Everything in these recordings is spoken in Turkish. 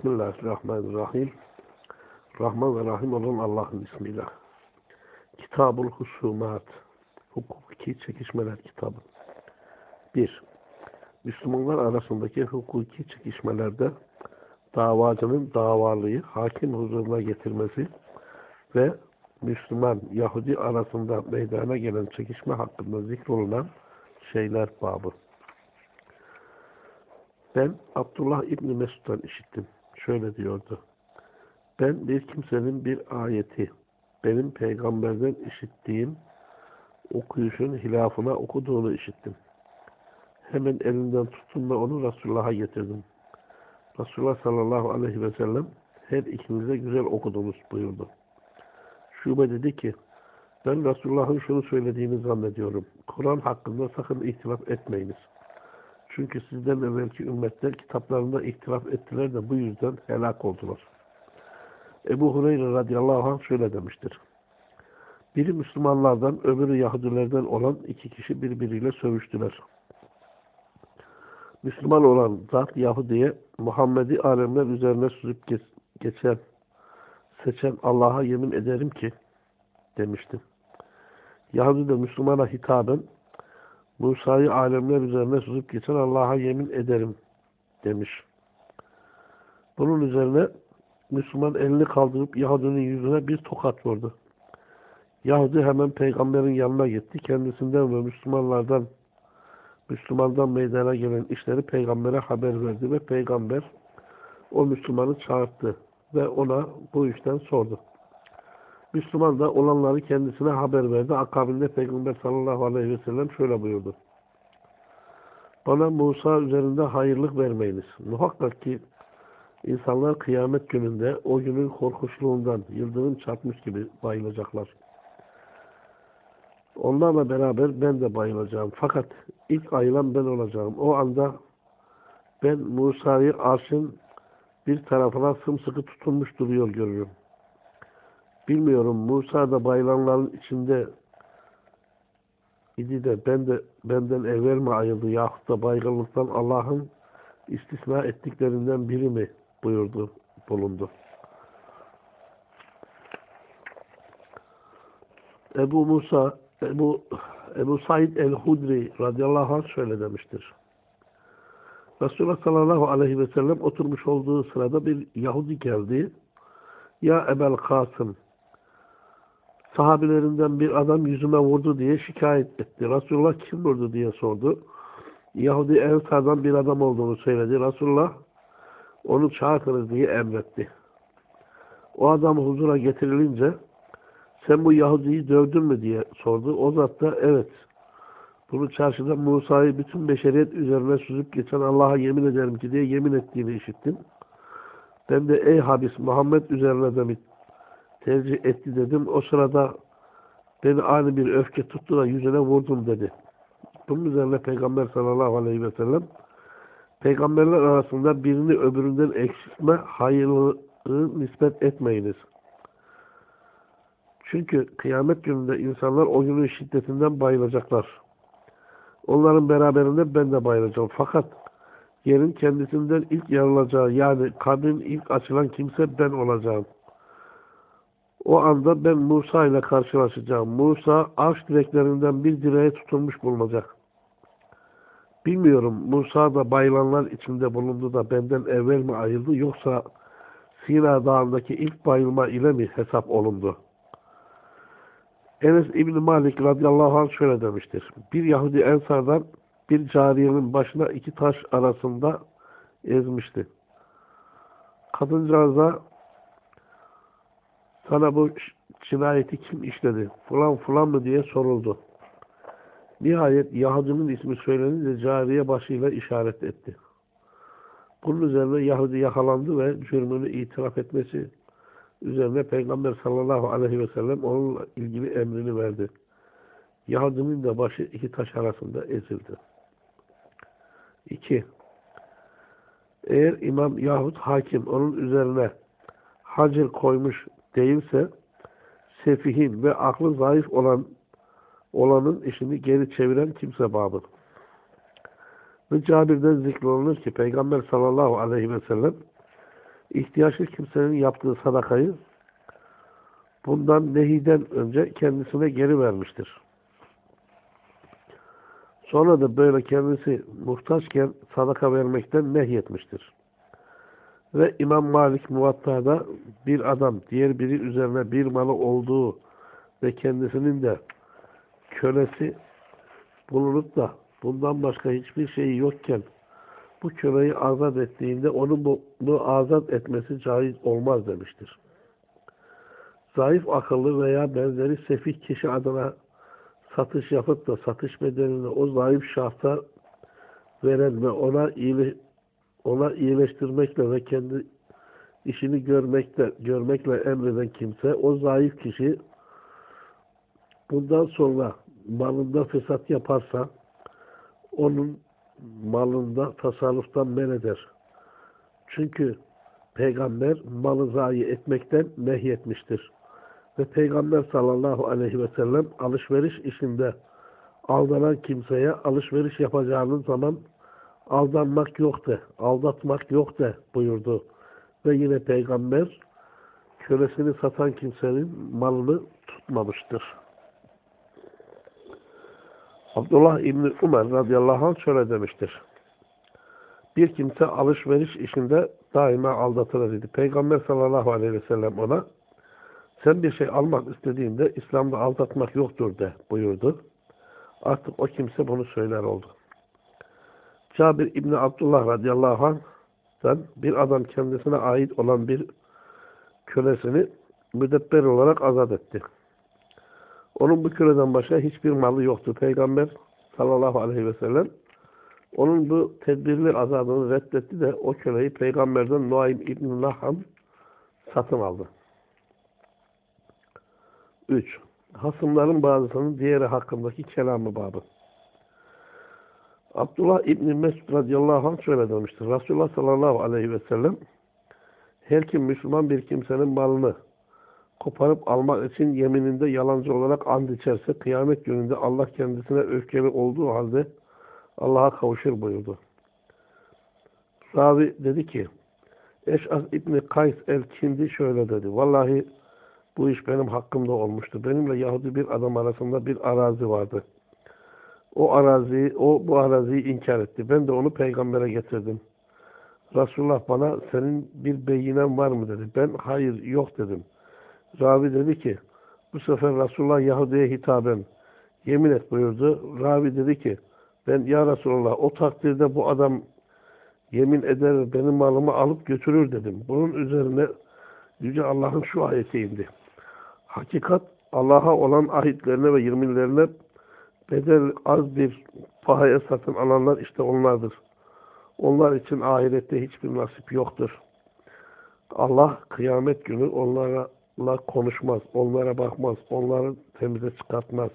Bismillahirrahmanirrahim. Rahman ve Rahim olan Allah'ın ismiyle. Kitabul Husumat. Hukuki Çekişmeler kitabı. 1. Müslümanlar arasındaki hukuki çekişmelerde davacının davalıyı hakim huzuruna getirmesi ve Müslüman Yahudi arasında meydana gelen çekişme hakkında zikrolunan şeyler babı. Ben Abdullah İbni Mesud'dan işittim. Şöyle diyordu. Ben bir kimsenin bir ayeti, benim peygamberden işittiğim okuyuşun hilafına okuduğunu işittim. Hemen elinden tuttum ve onu Resulullah'a getirdim. Resulullah sallallahu aleyhi ve sellem her ikinize güzel okudunuz buyurdu. Şube dedi ki ben Resulullah'ın şunu söylediğini zannediyorum. Kur'an hakkında sakın ihtilaf etmeyiniz. Çünkü sizden evvelki ümmetler kitaplarında ihtilaf ettiler de bu yüzden helak oldular. Ebu Hureyre radıyallahu anh şöyle demiştir. Biri Müslümanlardan, öbürü Yahudilerden olan iki kişi birbiriyle sövüştüler. Müslüman olan zat Yahudi'ye Muhammed'i alemler üzerine sürüp geçen, seçen Allah'a yemin ederim ki demişti. Yahudi de Müslümana hitaben Musa'yı alemler üzerine sürüp geçen Allah'a yemin ederim demiş. Bunun üzerine Müslüman elini kaldırıp Yahudinin yüzüne bir tokat vurdu. Yahudi hemen peygamberin yanına gitti. Kendisinden ve Müslümanlardan Müslümandan meydana gelen işleri peygambere haber verdi ve peygamber o Müslümanı çağırdı ve ona bu işten sordu. Müslüman da olanları kendisine haber verdi. Akabinde Peygamber sallallahu aleyhi ve sellem şöyle buyurdu. Bana Musa üzerinde hayırlık vermeyiniz. Muhakkak ki insanlar kıyamet gününde o günün korkuşluğundan yıldırım çarpmış gibi bayılacaklar. Onlarla beraber ben de bayılacağım. Fakat ilk ayılan ben olacağım. O anda ben Musa'yı arşın bir tarafına sımsıkı tutunmuş duruyor görürüm. Bilmiyorum Musa da bayılanların içinde idi de ben de benden evvel mi ayıldı yahut da baygınlıktan Allah'ın istisna ettiklerinden biri mi buyurdu, bulundu. Ebu Musa Ebu, Ebu Said el-Hudri radıyallahu anh şöyle demiştir. Resulullah sallallahu aleyhi ve sellem oturmuş olduğu sırada bir Yahudi geldi. Ya Ebel Kasım sahabilerinden bir adam yüzüme vurdu diye şikayet etti. Resulullah kim vurdu diye sordu. Yahudi Ensar'dan bir adam olduğunu söyledi. Resulullah onu çağırtınız diye emretti. O adam huzura getirilince sen bu Yahudi'yi dövdün mü diye sordu. O zat da evet. Bunu çarşıda Musa'yı bütün beşeriyet üzerine süzüp geçen Allah'a yemin ederim ki diye yemin ettiğini işittim. Ben de ey habis Muhammed üzerine de tercih etti dedim. O sırada beni aynı bir öfke tuttu da yüzüne vurdum dedi. Bunun üzerine Peygamber sallallahu aleyhi ve sellem peygamberler arasında birini öbüründen eksiltme hayırlı nispet etmeyiniz. Çünkü kıyamet gününde insanlar o günün şiddetinden bayılacaklar. Onların beraberinde ben de bayılacağım. Fakat yerin kendisinden ilk yarılacağı yani kabrin ilk açılan kimse ben olacağım. O anda ben Musa ile karşılaşacağım. Musa arş direklerinden bir direğe tutulmuş bulunacak. Bilmiyorum Musa da bayılanlar içinde bulundu da benden evvel mi ayıldı yoksa Sina Dağı'ndaki ilk bayılma ile mi hesap olundu? Enes İbni Malik radıyallahu anh şöyle demiştir. Bir Yahudi Ensar'dan bir cariyenin başına iki taş arasında ezmişti. Kadıncağıza sana bu cinayeti kim işledi? Falan falan mı diye soruldu. Nihayet Yahudinin ismi söylenince cariye başıyla işaret etti. Bunun üzerine Yahudi yakalandı ve cürmünü itiraf etmesi üzerine Peygamber sallallahu aleyhi ve sellem onunla ilgili emrini verdi. Yahudinin de başı iki taş arasında ezildi. 2. Eğer imam yahut hakim onun üzerine hacir koymuş değilse sefihin ve aklı zayıf olan olanın işini geri çeviren kimse babı. Ve Cabir'den zikrolunur ki Peygamber sallallahu aleyhi ve sellem ihtiyaçlı kimsenin yaptığı sadakayı bundan nehiden önce kendisine geri vermiştir. Sonra da böyle kendisi muhtaçken sadaka vermekten nehyetmiştir. Ve İmam Malik Muvatta'da bir adam diğer biri üzerine bir malı olduğu ve kendisinin de kölesi bulunup da bundan başka hiçbir şeyi yokken bu köleyi azat ettiğinde onun bunu azat etmesi caiz olmaz demiştir. Zayıf akıllı veya benzeri sefih kişi adına satış yapıp da satış bedelini o zayıf şahsa veren ve ona iyile, ona iyileştirmekle ve kendi işini görmekle, görmekle emreden kimse o zayıf kişi bundan sonra malında fesat yaparsa onun malında tasarruftan men eder. Çünkü peygamber malı zayi etmekten nehyetmiştir. Ve peygamber sallallahu aleyhi ve sellem alışveriş işinde aldanan kimseye alışveriş yapacağınız zaman aldanmak yok de, aldatmak yok de buyurdu. Ve yine peygamber kölesini satan kimsenin malını tutmamıştır. Abdullah İbni Umar radıyallahu anh şöyle demiştir. Bir kimse alışveriş işinde daima aldatılır dedi. Peygamber sallallahu aleyhi ve sellem ona sen bir şey almak istediğinde İslam'da aldatmak yoktur de buyurdu. Artık o kimse bunu söyler oldu. Cabir İbni Abdullah radıyallahu anh'dan bir adam kendisine ait olan bir kölesini müdebber olarak azat etti. Onun bu köleden başka hiçbir malı yoktu. Peygamber sallallahu aleyhi ve sellem onun bu tedbirli azadını reddetti de o köleyi peygamberden Nuaym İbn Naham satın aldı. 3. Hasımların bazısının diğeri hakkındaki kelamı babı. Abdullah İbni Mesud radıyallahu anh şöyle demiştir. Resulullah sallallahu aleyhi ve sellem her kim Müslüman bir kimsenin malını koparıp almak için yemininde yalancı olarak and içerse kıyamet gününde Allah kendisine öfkeli olduğu halde Allah'a kavuşur buyurdu. Ravi dedi ki Eş'az İbni Kays el-Kindi şöyle dedi. Vallahi bu iş benim hakkımda olmuştu. Benimle Yahudi bir adam arasında bir arazi vardı. O araziyi, o bu araziyi inkar etti. Ben de onu peygambere getirdim. Resulullah bana senin bir beyinen var mı dedi. Ben hayır yok dedim. Ravi dedi ki bu sefer Resulullah Yahudi'ye hitaben yemin et buyurdu. Ravi dedi ki ben ya Resulullah o takdirde bu adam yemin eder benim malımı alıp götürür dedim. Bunun üzerine Yüce Allah'ın şu ayeti indi. Hakikat Allah'a olan ahitlerine ve yeminlerine bedel az bir pahaya satın alanlar işte onlardır. Onlar için ahirette hiçbir nasip yoktur. Allah kıyamet günü onlara konuşmaz, onlara bakmaz, onları temize çıkartmaz.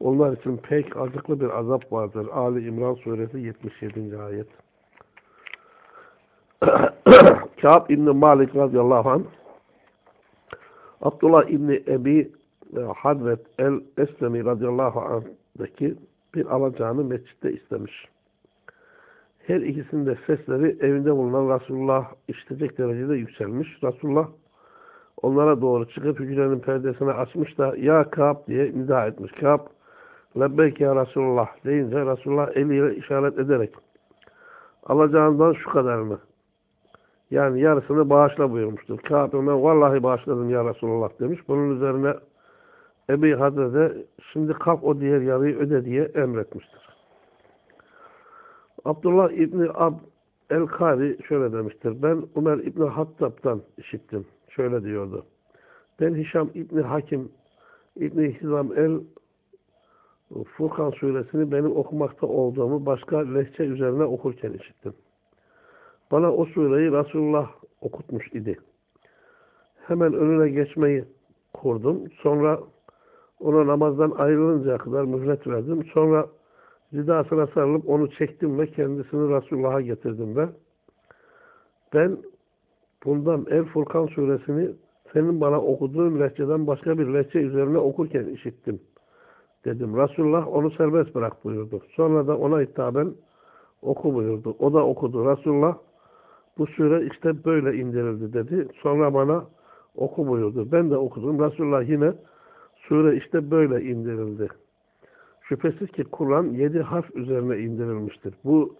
Onlar için pek acıklı bir azap vardır. Ali İmran suresi 77. ayet. Kâb İbni Malik radıyallahu anh Abdullah İbni Ebi Hadret el-Eslemi radıyallahu anh'daki bir alacağını mescitte istemiş. Her ikisinin sesleri evinde bulunan Resulullah işitecek derecede yükselmiş. Resulullah onlara doğru çıkıp hücrenin perdesini açmış da ya Kâb diye nida etmiş. Kâb lebbeyk ya Resulullah deyince Resulullah eliyle işaret ederek alacağından şu kadarını yani yarısını bağışla buyurmuştur. Kâb ben vallahi bağışladım ya Resulullah demiş. Bunun üzerine Ebi Hadre şimdi kalk o diğer yarıyı öde diye emretmiştir. Abdullah İbni Ab El-Kari şöyle demiştir. Ben Ömer İbni Hattab'dan işittim şöyle diyordu. Ben Hişam İbni Hakim İbni Hizam el Furkan suresini benim okumakta olduğumu başka lehçe üzerine okurken işittim. Bana o sureyi Resulullah okutmuş idi. Hemen önüne geçmeyi kurdum. Sonra ona namazdan ayrılıncaya kadar mühlet verdim. Sonra ridasına sarılıp onu çektim ve kendisini Resulullah'a getirdim ve ben bundan El Furkan suresini senin bana okuduğun lehçeden başka bir lehçe üzerine okurken işittim. Dedim. Resulullah onu serbest bırak buyurdu. Sonra da ona hitaben oku buyurdu. O da okudu. Resulullah bu sure işte böyle indirildi dedi. Sonra bana oku buyurdu. Ben de okudum. Resulullah yine sure işte böyle indirildi. Şüphesiz ki Kur'an yedi harf üzerine indirilmiştir. Bu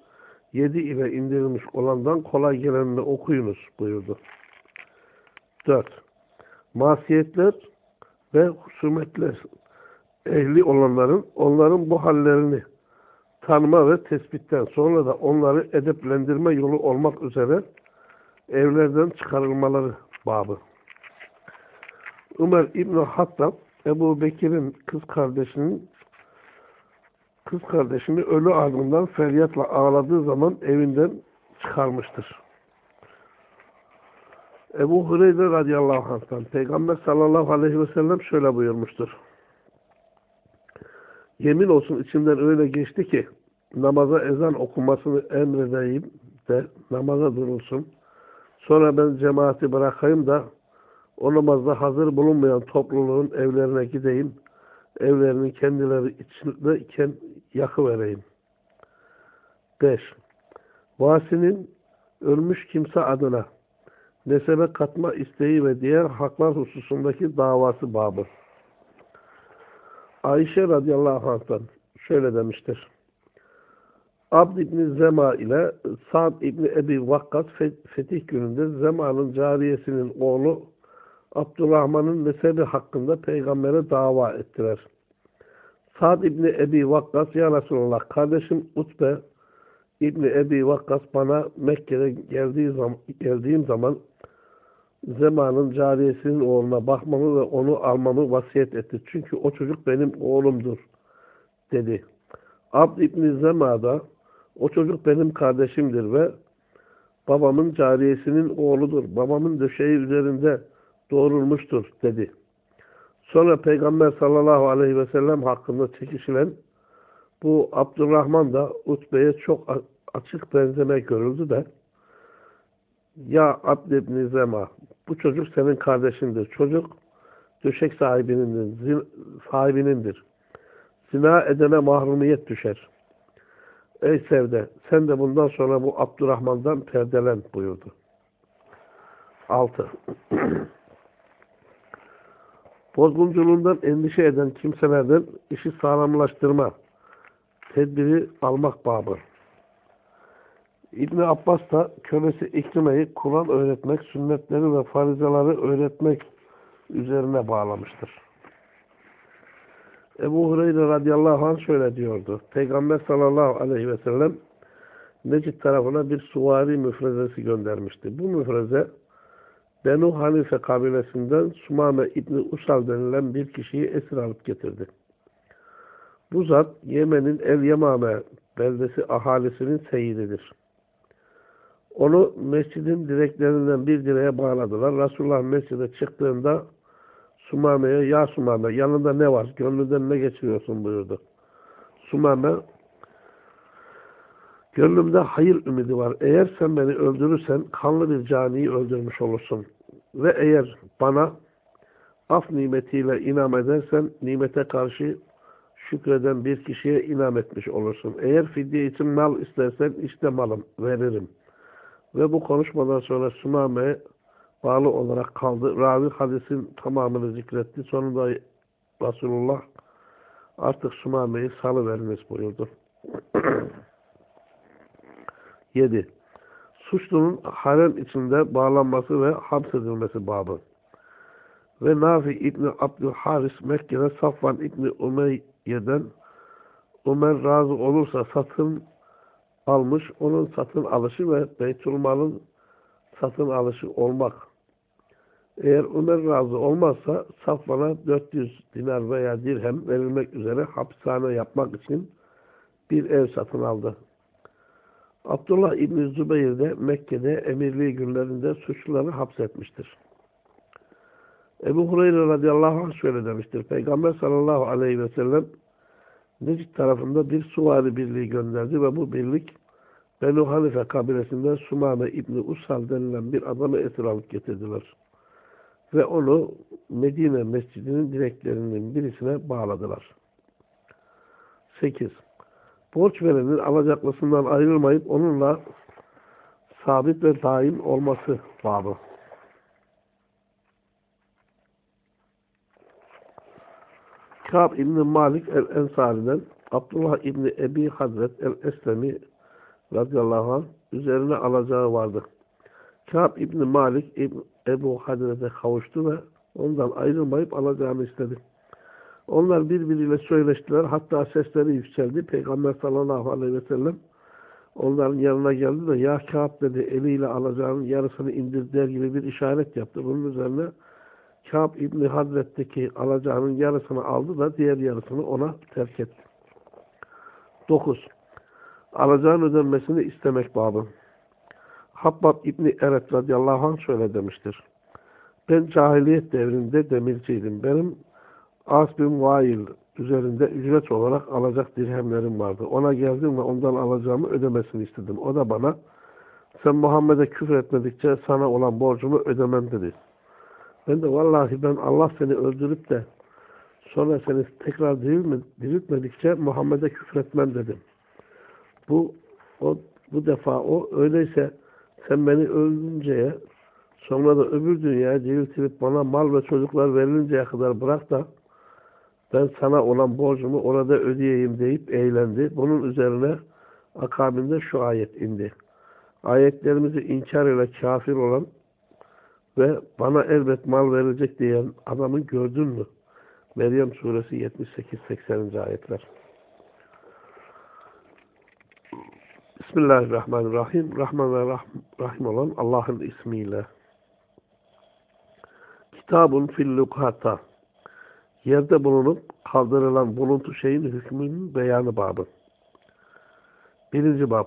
yedi ile indirilmiş olandan kolay gelenini okuyunuz buyurdu. 4. Masiyetler ve husumetler ehli olanların onların bu hallerini tanıma ve tespitten sonra da onları edeplendirme yolu olmak üzere evlerden çıkarılmaları babı. Ömer İbn Hattab Ebu Bekir'in kız kardeşinin kız kardeşini ölü ardından feryatla ağladığı zaman evinden çıkarmıştır. Ebu Hureyre radıyallahu anh'tan Peygamber sallallahu aleyhi ve sellem şöyle buyurmuştur. Yemin olsun içimden öyle geçti ki namaza ezan okumasını emredeyim de namaza durulsun. Sonra ben cemaati bırakayım da o namazda hazır bulunmayan topluluğun evlerine gideyim. Evlerini kendileri içindeyken yakıvereyim. 5. Vasinin ölmüş kimse adına nesebe katma isteği ve diğer haklar hususundaki davası babı. Ayşe radıyallahu anh'tan şöyle demiştir. Abd İbni Zema ile Sa'd İbni Ebi Vakkas fetih gününde Zema'nın cariyesinin oğlu Abdurrahman'ın nesebi hakkında peygambere dava ettiler. Sa'd İbni Ebi Vakkas ya Resulallah kardeşim Utbe İbni Ebi Vakkas bana Mekke'de geldiği zaman, geldiğim zaman Zema'nın cariyesinin oğluna bakmamı ve onu almamı vasiyet etti. Çünkü o çocuk benim oğlumdur dedi. Abd İbni Zema da o çocuk benim kardeşimdir ve babamın cariyesinin oğludur. Babamın döşeği üzerinde doğrulmuştur dedi. Sonra Peygamber sallallahu aleyhi ve sellem hakkında çekişilen bu Abdurrahman da Utbe'ye çok açık benzeme görüldü de ya Abd ibn Zema bu çocuk senin kardeşindir. Çocuk döşek sahibinindir. sahibinindir. Zina edene mahrumiyet düşer. Ey Sevde sen de bundan sonra bu Abdurrahman'dan perdelen buyurdu. 6. Bozgunculuğundan endişe eden kimselerden işi sağlamlaştırma, tedbiri almak babı. İbn Abbas da kölesi İkrime'yi Kur'an öğretmek, sünnetleri ve farizaları öğretmek üzerine bağlamıştır. Ebu Hureyre radıyallahu anh şöyle diyordu. Peygamber sallallahu aleyhi ve sellem Necid tarafına bir suvari müfrezesi göndermişti. Bu müfreze Benu Hanife kabilesinden Sumame İbni Usal denilen bir kişiyi esir alıp getirdi. Bu zat Yemen'in El Yemame beldesi ahalisinin seyididir. Onu mescidin direklerinden bir direğe bağladılar. Resulullah mescide çıktığında Sumame'ye ya Sumame yanında ne var? Gönlünden ne geçiriyorsun buyurdu. Sumame Gönlümde hayır ümidi var. Eğer sen beni öldürürsen kanlı bir caniyi öldürmüş olursun. Ve eğer bana af nimetiyle inam edersen nimete karşı şükreden bir kişiye inam etmiş olursun. Eğer fidye için mal istersen işte malım veririm. Ve bu konuşmadan sonra Sumame bağlı olarak kaldı. Ravi hadisin tamamını zikretti. Sonunda Resulullah artık Sumame'yi salıveriniz buyurdu. 7. Suçlunun harem içinde bağlanması ve hapsedilmesi babı. Ve Nafi İbni Abdülharis Mekke'de Safvan İbni Umeyye'den Ömer razı olursa satın almış, onun satın alışı ve Beytülmal'ın satın alışı olmak. Eğer Ömer razı olmazsa Safvan'a 400 dinar veya dirhem verilmek üzere hapishane yapmak için bir ev satın aldı. Abdullah İbni Zübeyir de Mekke'de emirliği günlerinde suçluları hapsetmiştir. Ebu Hureyre radıyallahu anh şöyle demiştir. Peygamber sallallahu aleyhi ve sellem Necid tarafında bir suvari birliği gönderdi ve bu birlik Benu Hanife kabilesinden Sumame İbni Usal denilen bir adamı esir alıp getirdiler. Ve onu Medine mescidinin direklerinin birisine bağladılar. 8. Borç verenin alacaklısından ayrılmayıp onunla sabit ve daim olması babı. Kâb İbni Malik el-Ensari'den Abdullah İbni Ebi Hazret el-Eslemi radıyallahu anh üzerine alacağı vardı. Kâb İbni Malik İbn Ebu Hazret'e kavuştu ve ondan ayrılmayıp alacağını istedi. Onlar birbiriyle söyleştiler. Hatta sesleri yükseldi. Peygamber sallallahu aleyhi ve sellem onların yanına geldi de ya Kâb dedi eliyle alacağının yarısını indir der gibi bir işaret yaptı. Bunun üzerine Kâb İbni Hazret'teki alacağının yarısını aldı da diğer yarısını ona terk etti. 9. Alacağın ödenmesini istemek babı. Habbab İbni Eret radıyallahu anh şöyle demiştir. Ben cahiliyet devrinde demirciydim. Benim As bin Vail üzerinde ücret olarak alacak dirhemlerim vardı. Ona geldim ve ondan alacağımı ödemesini istedim. O da bana sen Muhammed'e küfür etmedikçe sana olan borcumu ödemem dedi. Ben de vallahi ben Allah seni öldürüp de sonra seni tekrar diriltmedikçe Muhammed'e küfür etmem dedim. Bu o bu defa o öyleyse sen beni öldürünceye sonra da öbür dünyaya diriltilip bana mal ve çocuklar verilinceye kadar bırak da ben sana olan borcumu orada ödeyeyim deyip eğlendi. Bunun üzerine akabinde şu ayet indi. Ayetlerimizi inkar ile kafir olan ve bana elbet mal verecek diyen adamı gördün mü? Meryem suresi 78-80. ayetler. Bismillahirrahmanirrahim. Rahman ve Rahim olan Allah'ın ismiyle. Kitabun fil lukata. Yerde bulunup kaldırılan buluntu şeyin hükmünün beyanı babı. Birinci bab.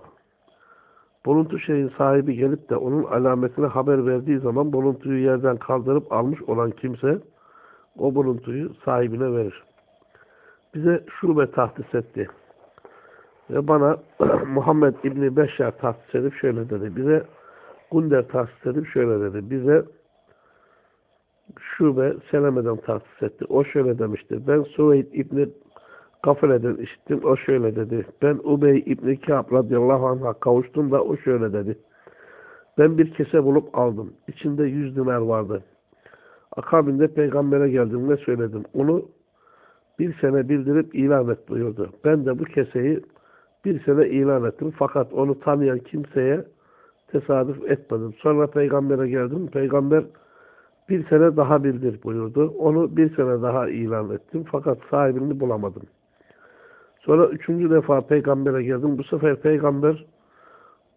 Buluntu şeyin sahibi gelip de onun alametine haber verdiği zaman buluntuyu yerden kaldırıp almış olan kimse o buluntuyu sahibine verir. Bize şube tahsis etti. Ve bana Muhammed İbni Beşer tahsis edip şöyle dedi. Bize Gunder tahsis edip şöyle dedi. Bize Şube Seleme'den tahsis etti. O şöyle demiştir. Ben Suveyd İbni Gafele'den işittim. O şöyle dedi. Ben Ubey İbni Kâb radıyallahu anh'a kavuştum da o şöyle dedi. Ben bir kese bulup aldım. İçinde yüz dinar vardı. Akabinde peygambere geldim ve söyledim. Onu bir sene bildirip ilan et buyurdu. Ben de bu keseyi bir sene ilan ettim. Fakat onu tanıyan kimseye tesadüf etmedim. Sonra peygambere geldim. Peygamber bir sene daha bildir buyurdu. Onu bir sene daha ilan ettim. Fakat sahibini bulamadım. Sonra üçüncü defa peygambere geldim. Bu sefer peygamber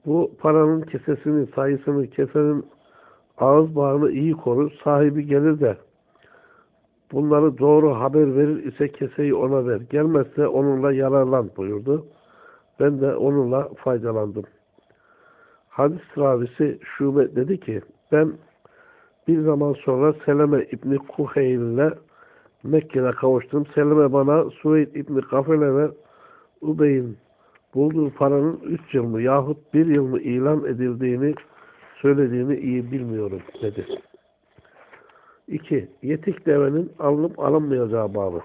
bu paranın kesesini, sayısını, kesenin ağız bağını iyi korur. Sahibi gelir de bunları doğru haber verir ise keseyi ona ver. Gelmezse onunla yararlan buyurdu. Ben de onunla faydalandım. Hadis ravisi Şube dedi ki ben bir zaman sonra Seleme İbni Kuheyl ile Mekke'de kavuştum. Seleme bana Suveyd İbni Kafele ve Ubey'in bulduğu paranın üç yıl mı yahut bir yıl mı ilan edildiğini söylediğini iyi bilmiyorum dedi. 2. Yetik devenin alınıp alınmayacağı bağlı.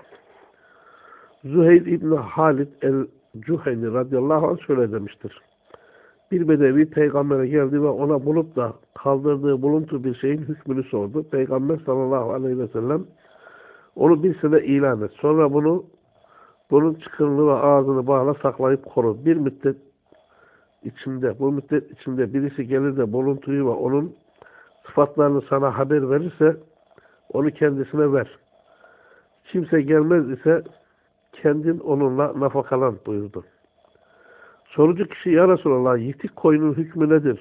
Züheyl İbni Halid el-Cuheyni radıyallahu anh şöyle demiştir. Bir bedevi peygambere geldi ve ona bulup da kaldırdığı buluntu bir şeyin hükmünü sordu. Peygamber sallallahu aleyhi ve sellem onu bir sene ilan et. Sonra bunu bunun çıkınını ve ağzını bağla saklayıp koru. Bir müddet içinde, bu müddet içinde birisi gelir de buluntuyu ve onun sıfatlarını sana haber verirse onu kendisine ver. Kimse gelmez ise kendin onunla nafakalan buyurdu. Sorucu kişi ya Resulallah yitik koyunun hükmü nedir?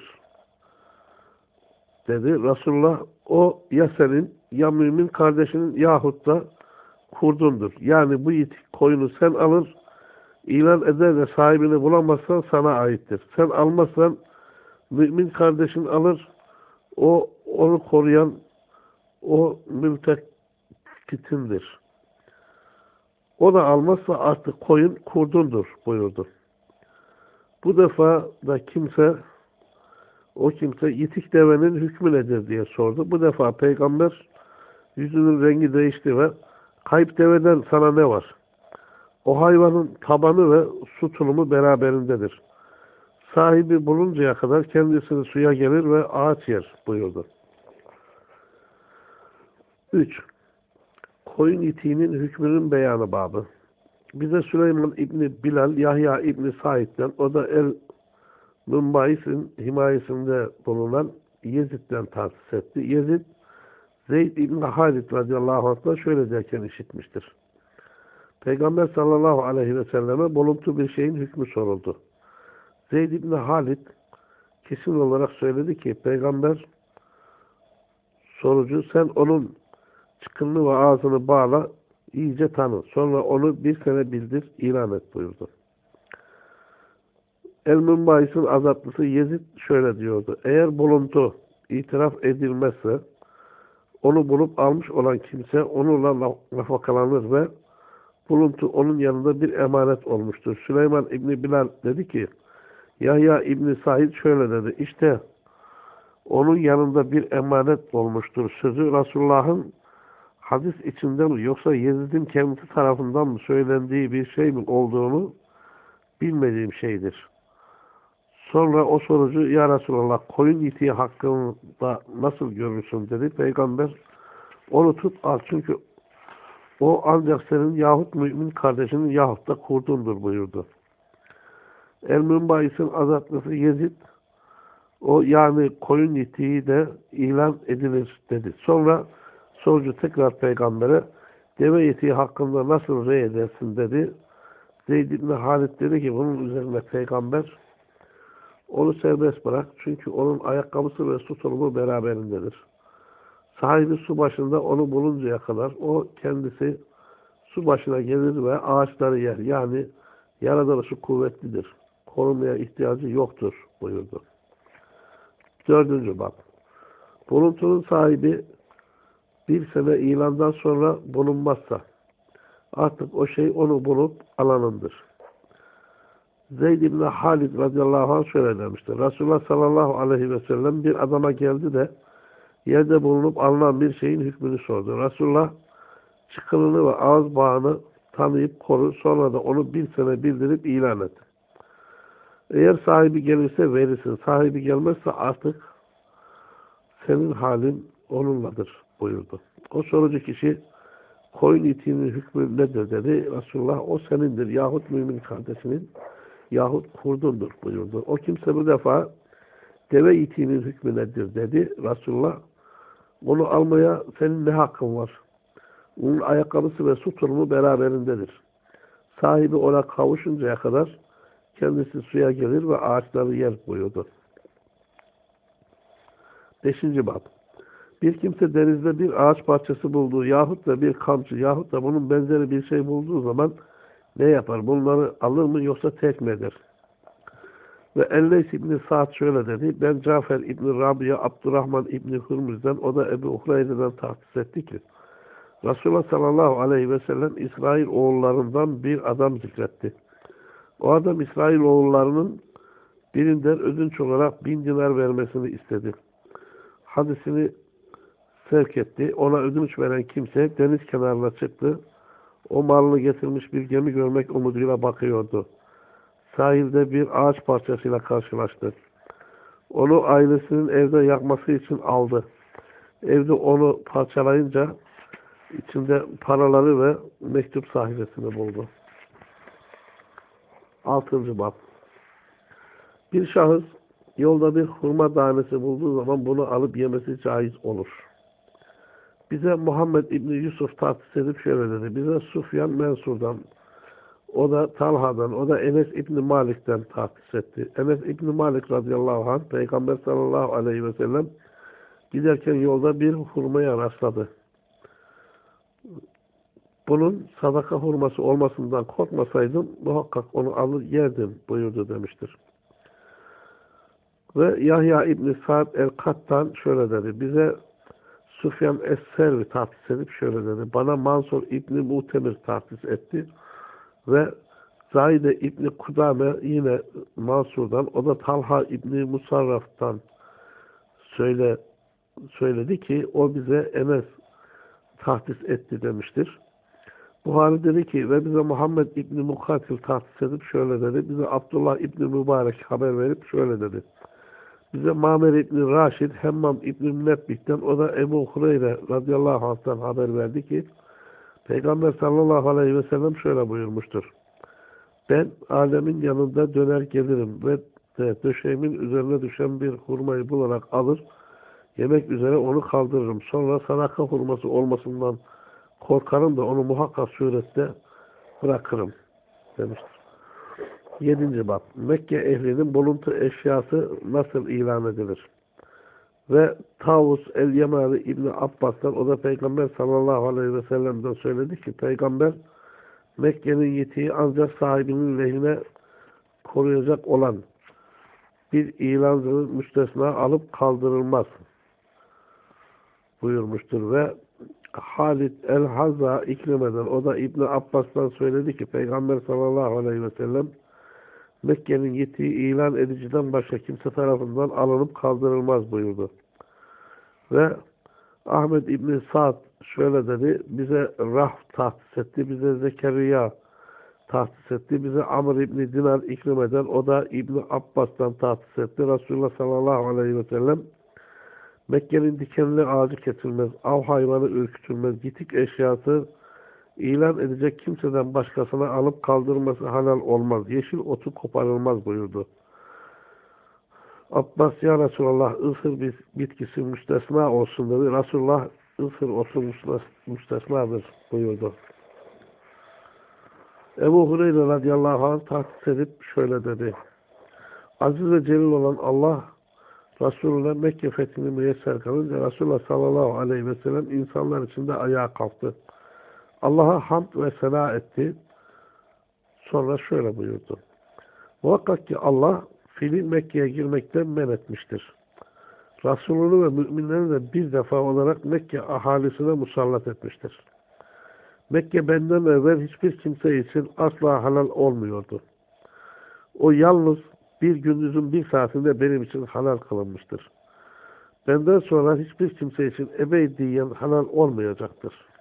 Dedi. Resulullah o ya senin ya mümin kardeşinin yahut da kurdundur. Yani bu yitik koyunu sen alır ilan eder de sahibini bulamazsan sana aittir. Sen almazsan mümin kardeşin alır o onu koruyan o mültekitindir. O da almazsa artık koyun kurdundur buyurdu. Bu defa da kimse o kimse yitik devenin hükmü nedir diye sordu. Bu defa peygamber yüzünün rengi değişti ve kayıp deveden sana ne var? O hayvanın tabanı ve su tulumu beraberindedir. sahibi buluncaya kadar kendisini suya gelir ve ağaç yer buyurdu. 3. Koyun itiğinin hükmünün beyanı babı. Bize Süleyman İbni Bilal, Yahya İbni Said'den, o da El Mümbais'in himayesinde bulunan Yezid'den tahsis etti. Yezid, Zeyd İbni Halid radıyallahu anh'la şöyle derken işitmiştir. Peygamber sallallahu aleyhi ve selleme buluntu bir şeyin hükmü soruldu. Zeyd İbni Halid kesin olarak söyledi ki Peygamber sorucu sen onun çıkınını ve ağzını bağla iyice tanı. Sonra onu bir sene bildir, ilan et buyurdu. El-Mümbais'in azatlısı Yezid şöyle diyordu. Eğer buluntu itiraf edilmezse onu bulup almış olan kimse onunla nafakalanır ve buluntu onun yanında bir emanet olmuştur. Süleyman İbni Bilal dedi ki Yahya İbni Said şöyle dedi. İşte onun yanında bir emanet olmuştur. Sözü Resulullah'ın hadis içinden mi yoksa Yezid'in kendisi tarafından mı söylendiği bir şey mi olduğunu bilmediğim şeydir. Sonra o sorucu ya Resulallah koyun itiği hakkında nasıl görürsün dedi. Peygamber onu tut al çünkü o ancak senin yahut mümin kardeşinin yahut da kurdundur buyurdu. El-Münbais'in azatlısı Yezid o yani koyun itiği de ilan edilir dedi. Sonra sorucu tekrar peygambere deve itiği hakkında nasıl rey edersin dedi. Zeyd ibn Halid dedi ki bunun üzerine peygamber onu serbest bırak çünkü onun ayakkabısı ve su tulumu beraberindedir. Sahibi su başında onu buluncaya kadar o kendisi su başına gelir ve ağaçları yer. Yani yaratılışı kuvvetlidir. Korunmaya ihtiyacı yoktur buyurdu. Dördüncü bab. Buluntunun sahibi bir sene ilandan sonra bulunmazsa artık o şey onu bulup alanındır. Zeyd ibn Halid radıyallahu anh şöyle demiştir. Resulullah sallallahu aleyhi ve sellem bir adama geldi de yerde bulunup alınan bir şeyin hükmünü sordu. Resulullah çıkılını ve ağız bağını tanıyıp koru sonra da onu bir sene bildirip ilan et. Eğer sahibi gelirse verirsin. Sahibi gelmezse artık senin halin onunladır buyurdu. O sorucu kişi koyun itiğinin hükmü nedir dedi. Resulullah o senindir yahut mümin kardeşinin yahut kurdundur buyurdu. O kimse bu defa deve itiğinin hükmü nedir dedi. Resulullah onu almaya senin ne hakkın var? Onun ayakkabısı ve su tulumu beraberindedir. Sahibi ona kavuşuncaya kadar kendisi suya gelir ve ağaçları yer buyurdu. Beşinci bab. Bir kimse denizde bir ağaç parçası bulduğu yahut da bir kamçı yahut da bunun benzeri bir şey bulduğu zaman ne yapar? Bunları alır mı yoksa tek mi? Ve Elleys İbni Sa'd şöyle dedi. Ben Cafer İbni Rabia Abdurrahman İbni Hürmüz'den o da Ebu Hureyre'den tahsis etti ki Resulullah sallallahu aleyhi ve sellem İsrail oğullarından bir adam zikretti. O adam İsrail oğullarının birinden ödünç olarak bin dinar vermesini istedi. Hadisini sevk etti. Ona ödünç veren kimse deniz kenarına çıktı. O malını getirmiş bir gemi görmek umuduyla bakıyordu. Sahilde bir ağaç parçasıyla karşılaştı. Onu ailesinin evde yakması için aldı. Evde onu parçalayınca içinde paraları ve mektup sahifesini buldu. Altıncı bab. Bir şahıs yolda bir hurma tanesi bulduğu zaman bunu alıp yemesi caiz olur. Bize Muhammed İbni Yusuf tahsis edip şöyle dedi. Bize Sufyan Mensur'dan, o da Talha'dan, o da Enes İbni Malik'ten tahsis etti. Enes İbni Malik radıyallahu anh, Peygamber sallallahu aleyhi ve sellem giderken yolda bir hurmaya rastladı. Bunun sadaka hurması olmasından korkmasaydım muhakkak onu alır yerdim buyurdu demiştir. Ve Yahya İbni Sa'd el-Kattan şöyle dedi. Bize Sufyan Es-Servi tahsis edip şöyle dedi. Bana Mansur İbni Muhtemir tahsis etti. Ve Zahide İbni Kudame yine Mansur'dan, o da Talha İbni Musarraf'tan söyle, söyledi ki o bize Enes tahsis etti demiştir. Buhari dedi ki ve bize Muhammed İbni Mukatil tahsis edip şöyle dedi. Bize Abdullah İbni Mübarek haber verip şöyle dedi. Bize Mamer İbni Raşid, Hemmam İbni Münebbih'ten, o da Ebu Hureyre radıyallahu anh'tan haber verdi ki, Peygamber sallallahu aleyhi ve sellem şöyle buyurmuştur. Ben alemin yanında döner gelirim ve de döşeğimin üzerine düşen bir hurmayı bularak alır, yemek üzere onu kaldırırım. Sonra sadaka hurması olmasından korkarım da onu muhakkak surette bırakırım demiştir. Yedinci bab. Mekke ehlinin buluntu eşyası nasıl ilan edilir? Ve Tavus el-Yemani İbni Abbas'tan o da Peygamber sallallahu aleyhi ve sellem'den söyledi ki Peygamber Mekke'nin yetiği ancak sahibinin lehine koruyacak olan bir ilancının müstesna alıp kaldırılmaz buyurmuştur ve Halid el-Hazza ikrimeden o da İbni Abbas'tan söyledi ki Peygamber sallallahu aleyhi ve sellem Mekke'nin yetiği ilan ediciden başka kimse tarafından alınıp kaldırılmaz buyurdu. Ve Ahmet İbni Sa'd şöyle dedi, bize Rahf tahsis etti, bize Zekeriya tahsis etti, bize Amr İbni Dinar ikrimeden, o da İbni Abbas'tan tahsis etti. Resulullah sallallahu aleyhi ve sellem Mekke'nin dikenli ağacı kesilmez, av hayvanı ürkütülmez, gitik eşyası ilan edecek kimseden başkasına alıp kaldırması halal olmaz. Yeşil otu koparılmaz buyurdu. Abbas ya Resulallah ısır bitkisi müstesna olsun dedi. Resulullah ısır otu müstesnadır buyurdu. Ebu Hureyre radıyallahu anh tahsis edip şöyle dedi. Aziz ve celil olan Allah Resulullah Mekke fethini müyesser kalınca Resulullah sallallahu aleyhi ve sellem insanlar içinde ayağa kalktı. Allah'a hamd ve sena etti. Sonra şöyle buyurdu. Muhakkak ki Allah fili Mekke'ye girmekten men etmiştir. Resulünü ve müminleri de bir defa olarak Mekke ahalisine musallat etmiştir. Mekke benden evvel hiçbir kimse için asla halal olmuyordu. O yalnız bir gündüzün bir saatinde benim için halal kılınmıştır. Benden sonra hiçbir kimse için ebediyen halal olmayacaktır.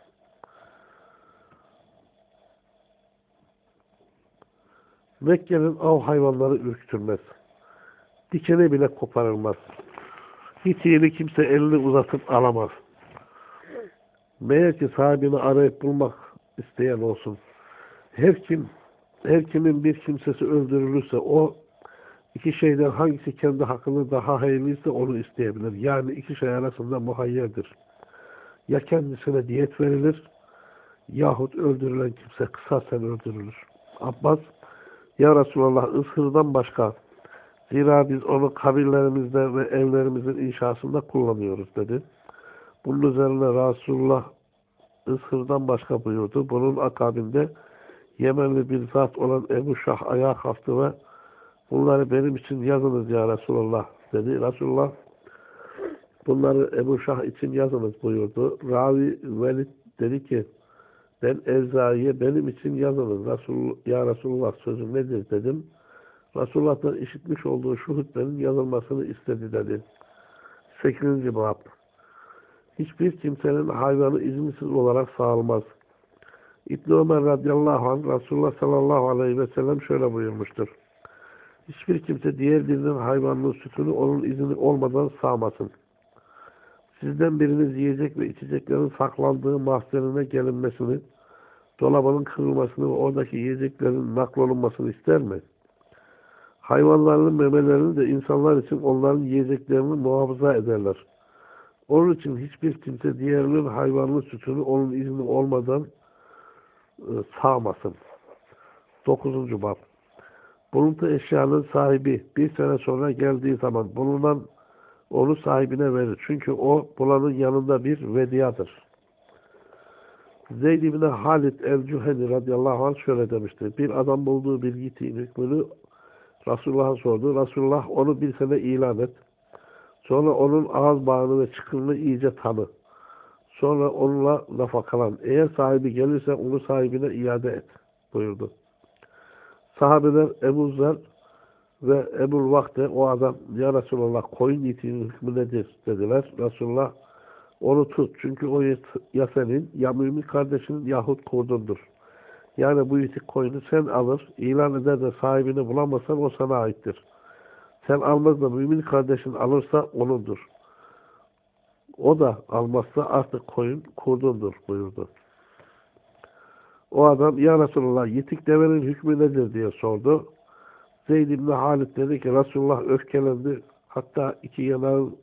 Mekke'nin av hayvanları ürkütülmez. Dikeni bile koparılmaz. Hitiğini kimse elini uzatıp alamaz. Meğer ki sahibini arayıp bulmak isteyen olsun. Her kim, her kimin bir kimsesi öldürülürse o iki şeyden hangisi kendi hakkında daha hayırlıysa onu isteyebilir. Yani iki şey arasında muhayyerdir. Ya kendisine diyet verilir yahut öldürülen kimse kısasen öldürülür. Abbas ya Resulallah ısırdan başka zira biz onu kabirlerimizde ve evlerimizin inşasında kullanıyoruz dedi. Bunun üzerine Resulullah ısırdan başka buyurdu. Bunun akabinde Yemenli bir zat olan Ebu Şah ayağa kalktı ve bunları benim için yazınız ya Resulullah dedi. Resulullah bunları Ebu Şah için yazınız buyurdu. Ravi Velid dedi ki ben Evzai'ye benim için yazınız. Resul, ya Resulullah sözü nedir dedim. Resulullah'tan işitmiş olduğu şu hutbenin yazılmasını istedi dedi. 8. bab Hiçbir kimsenin hayvanı izinsiz olarak sağılmaz. İbn Ömer radıyallahu anh Resulullah sallallahu aleyhi ve sellem şöyle buyurmuştur. Hiçbir kimse diğer birinin hayvanının sütünü onun izni olmadan sağmasın. Sizden biriniz yiyecek ve içeceklerin saklandığı mahzenine gelinmesini, dolabının kırılmasını ve oradaki yiyeceklerin naklolunmasını ister mi? Hayvanların memelerini de insanlar için onların yiyeceklerini muhafaza ederler. Onun için hiçbir kimse diğerinin hayvanının sütünü onun izni olmadan e, sağmasın. Dokuzuncu bab. Buluntu eşyanın sahibi bir sene sonra geldiği zaman bulunan onu sahibine verir. Çünkü o bulanın yanında bir vediyadır. Zeyd ibn Halid el-Cüheni radıyallahu anh şöyle demişti. Bir adam bulduğu yitiğin hükmünü Resulullah'a sordu. Resulullah onu bir sene ilan et. Sonra onun ağız bağını ve çıkınını iyice tanı. Sonra onunla nafakalan. Eğer sahibi gelirse onu sahibine iade et buyurdu. Sahabeler Ebu Zer ve Ebu Vakte o adam ya Resulallah koyun yitiğinin hükmü nedir dediler. Resulullah onu tut çünkü o ya senin ya mümin kardeşinin yahut kurdundur. Yani bu yitik koyunu sen alır, ilan eder de sahibini bulamazsan o sana aittir. Sen almaz da mümin kardeşin alırsa onundur. O da almazsa artık koyun kurdundur buyurdu. O adam ya Resulallah yitik devenin hükmü nedir diye sordu. Zeyd İbni Halid dedi ki Resulullah öfkelendi. Hatta iki yanağın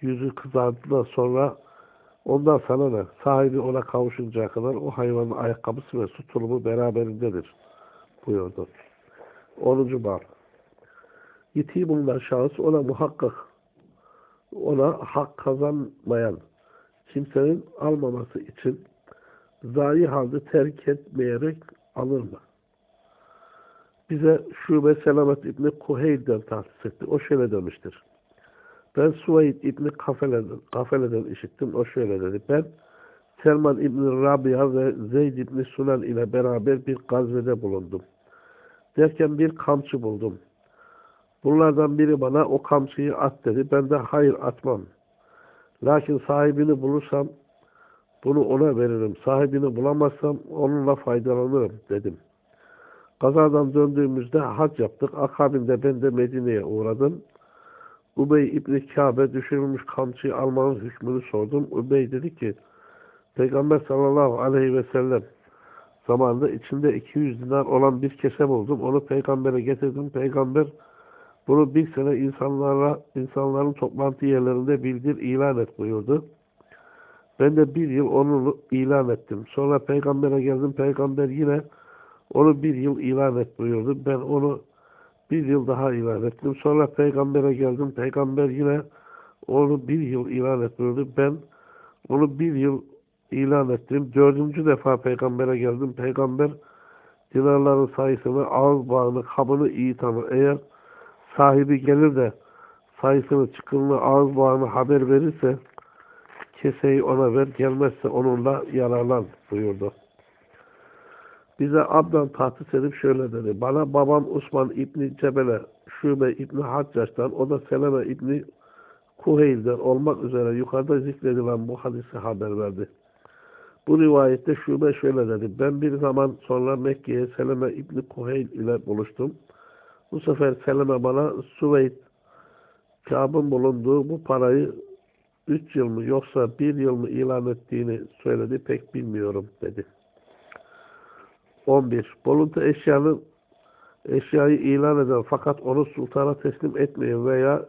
yüzü kızardı da sonra ondan sana ne? Sahibi ona kavuşuncaya kadar o hayvanın ayakkabısı ve su tulumu beraberindedir buyurdu. 10. bab. Yitiği bulunan şahıs ona muhakkak ona hak kazanmayan kimsenin almaması için zayi halde terk etmeyerek alır mı? Bize Şube Selamet İbni Kuheyl'den tahsis etti. O şöyle demiştir. Ben Suveyd İbni Kafele'den, Kafele'den işittim. O şöyle dedi. Ben Selman İbni Rabia ve Zeyd İbni Sunan ile beraber bir gazvede bulundum. Derken bir kamçı buldum. Bunlardan biri bana o kamçıyı at dedi. Ben de hayır atmam. Lakin sahibini bulursam bunu ona veririm. Sahibini bulamazsam onunla faydalanırım dedim. Kazadan döndüğümüzde hac yaptık. Akabinde ben de Medine'ye uğradım. Ubey İbni Kabe düşürülmüş kamçıyı almanın hükmünü sordum. Ubey dedi ki Peygamber sallallahu aleyhi ve sellem zamanında içinde 200 dinar olan bir kese buldum. Onu peygambere getirdim. Peygamber bunu bir sene insanlara, insanların toplantı yerlerinde bildir, ilan et buyurdu. Ben de bir yıl onu ilan ettim. Sonra peygambere geldim. Peygamber yine onu bir yıl ilan et buyurdu. Ben onu bir yıl daha ilan ettim. Sonra peygambere geldim. Peygamber yine onu bir yıl ilan et buyurdu. Ben onu bir yıl ilan ettim. Dördüncü defa peygambere geldim. Peygamber dinarların sayısını, ağız bağını, kabını iyi tanır. Eğer sahibi gelir de sayısını, çıkınını, ağız bağını haber verirse keseyi ona ver, gelmezse onunla yararlan buyurdu. Bize abdan tahsis edip şöyle dedi. Bana babam Osman İbni Cebele, Şube İbni Haccaç'tan, o da Seleme İbni Kuheyl'den olmak üzere yukarıda zikredilen bu hadisi haber verdi. Bu rivayette Şube şöyle dedi. Ben bir zaman sonra Mekke'ye Seleme İbni Kuheyl ile buluştum. Bu sefer Seleme bana Süveyd Kâb'ın bulunduğu bu parayı 3 yıl mı yoksa 1 yıl mı ilan ettiğini söyledi. Pek bilmiyorum dedi. 11. Boluntu eşyanın eşyayı ilan eden fakat onu sultana teslim etmeyen veya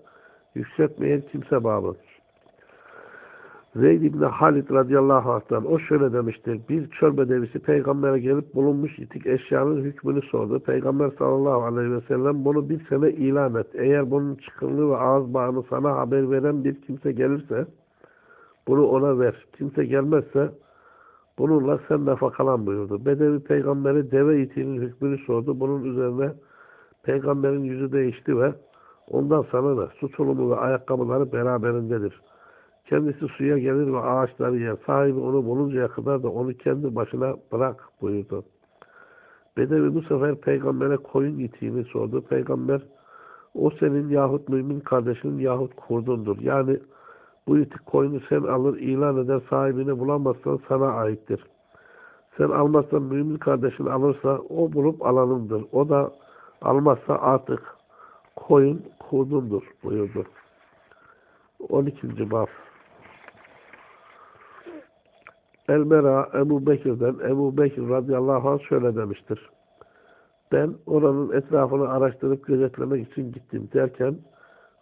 yükseltmeyen kimse babı. Zeyd İbni Halid radıyallahu anh'tan o şöyle demiştir. Bir çöl bedevisi peygambere gelip bulunmuş itik eşyanın hükmünü sordu. Peygamber sallallahu aleyhi ve sellem bunu bir sene ilan et. Eğer bunun çıkınlığı ve ağız bağını sana haber veren bir kimse gelirse bunu ona ver. Kimse gelmezse bununla sen nafakalan buyurdu. Bedevi peygamberi deve itiğinin hükmünü sordu. Bunun üzerine peygamberin yüzü değişti ve ondan sana da su tulumu ve ayakkabıları beraberindedir. Kendisi suya gelir ve ağaçları yer. Sahibi onu buluncaya kadar da onu kendi başına bırak buyurdu. Bedevi bu sefer peygambere koyun itiğini sordu. Peygamber o senin yahut mümin kardeşinin yahut kurdundur. Yani bu itik koyunu sen alır ilan eder sahibini bulamazsan sana aittir. Sen almazsan mümin kardeşin alırsa o bulup alanındır. O da almazsa artık koyun kurdundur buyurdu. 12. Bab Elmera Ebu Bekir'den Ebu Bekir radıyallahu anh şöyle demiştir. Ben oranın etrafını araştırıp gözetlemek için gittim derken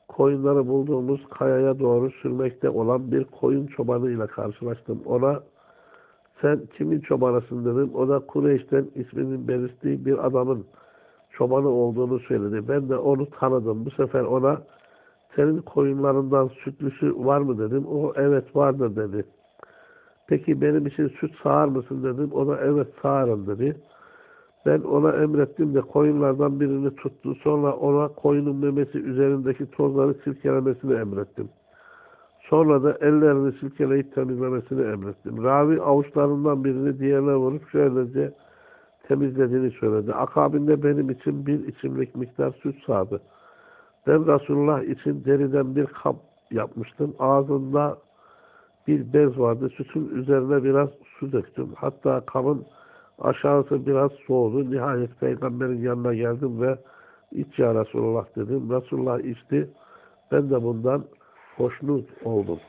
koyunları bulduğumuz kayaya doğru sürmekte olan bir koyun çobanıyla karşılaştım. Ona sen kimin çobanısın dedim. O da Kureyş'ten isminin belirttiği bir adamın çobanı olduğunu söyledi. Ben de onu tanıdım. Bu sefer ona senin koyunlarından sütlüsü var mı dedim. O evet vardır dedi. Peki benim için süt sağar mısın dedim. O da evet sağarım dedi. Ben ona emrettim de koyunlardan birini tuttu. Sonra ona koyunun memesi üzerindeki tozları silkelemesini emrettim. Sonra da ellerini silkeleyip temizlemesini emrettim. Ravi avuçlarından birini diğerine vurup şöylece temizlediğini söyledi. Akabinde benim için bir içimlik miktar süt sağdı. Ben Resulullah için deriden bir kap yapmıştım. Ağzında bir bez vardı. Sütün üzerine biraz su döktüm. Hatta kabın Aşağısı biraz soğudu. Nihayet peygamberin yanına geldim ve iç ya Resulullah dedim. Resulullah içti. Ben de bundan hoşnut oldum.